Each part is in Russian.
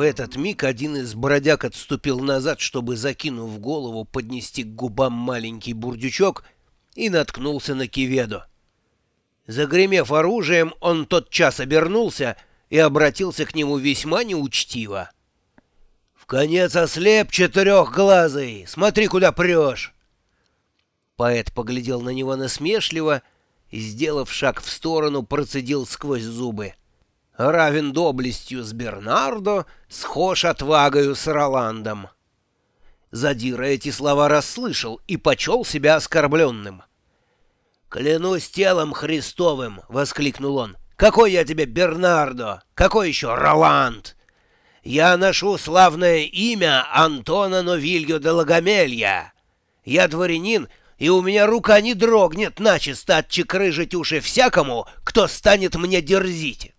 этот миг один из бродяг отступил назад, чтобы, закинув голову, поднести к губам маленький бурдючок и наткнулся на Киведо. Загремев оружием, он тотчас обернулся и обратился к нему весьма неучтиво. «В конец ослеп четырехглазый! Смотри, куда прешь!» Поэт поглядел на него насмешливо и, сделав шаг в сторону, процедил сквозь зубы. «Равен доблестью с Бернардо, схож отвагою с Роландом». Задира эти слова расслышал и почел себя оскорбленным. «Клянусь телом Христовым!» — воскликнул он. «Какой я тебе Бернардо? Какой еще Роланд? Я ношу славное имя Антона Новильо де Лагомелья. Я дворянин, и у меня рука не дрогнет начисто отчекрыжить уши всякому, кто станет мне дерзить».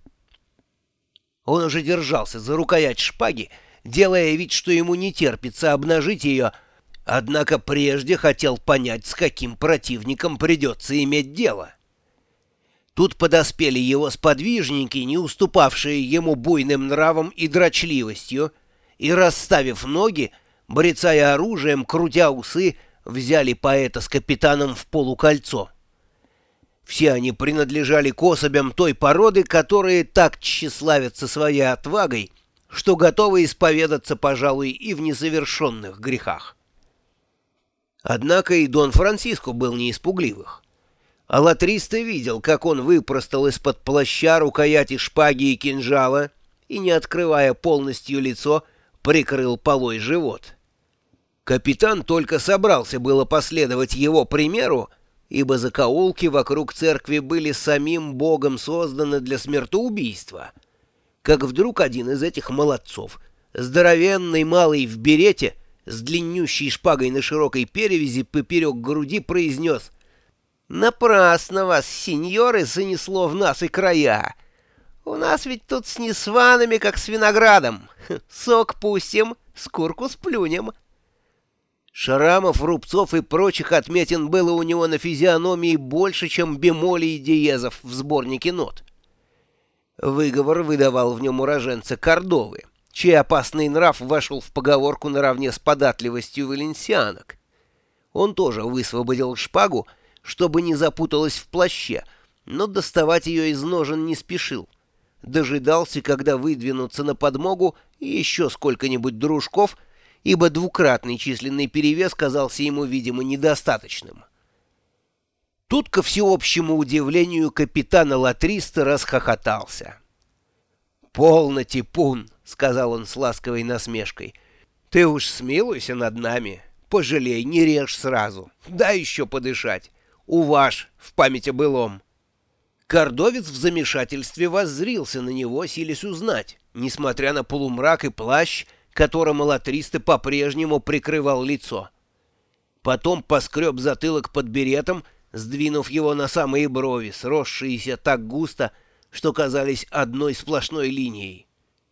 Он уже держался за рукоять шпаги, делая вид, что ему не терпится обнажить ее, однако прежде хотел понять, с каким противником придется иметь дело. Тут подоспели его сподвижники, не уступавшие ему буйным нравом и дрочливостью, и, расставив ноги, брецая оружием, крутя усы, взяли поэта с капитаном в полукольцо. Все они принадлежали к особям той породы, которые так тщеславятся своей отвагой, что готовы исповедаться, пожалуй, и в несовершенных грехах. Однако и Дон Франциско был не испугливых. Алатриста видел, как он выпростал из-под плаща рукояти шпаги и кинжала и, не открывая полностью лицо, прикрыл полой живот. Капитан только собрался было последовать его примеру, ибо закоулки вокруг церкви были самим Богом созданы для смертоубийства. Как вдруг один из этих молодцов, здоровенный малый в берете, с длиннющей шпагой на широкой перевязи поперек груди произнес Напрасно вас, сеньоры, занесло в нас и края. У нас ведь тут с несванами, как с виноградом. Сок пустим, скурку сплюнем. Шрамов, рубцов и прочих отметин было у него на физиономии больше, чем бемолей и диезов в сборнике нот. Выговор выдавал в нем уроженца Кордовы, чей опасный нрав вошел в поговорку наравне с податливостью валенсианок. Он тоже высвободил шпагу, чтобы не запуталась в плаще, но доставать ее из ножен не спешил. Дожидался, когда выдвинутся на подмогу еще сколько-нибудь дружков, ибо двукратный численный перевес казался ему, видимо, недостаточным. Тут, ко всеобщему удивлению, капитан Латриста расхохотался. «Полно, Типун!» — сказал он с ласковой насмешкой. «Ты уж смилуйся над нами. Пожалей, не режь сразу. Дай еще подышать уваж в памяти былом. Кордовец в замешательстве воззрился на него, силясь узнать, несмотря на полумрак и плащ, которым Латриста по-прежнему прикрывал лицо. Потом поскреб затылок под беретом, сдвинув его на самые брови, сросшиеся так густо, что казались одной сплошной линией.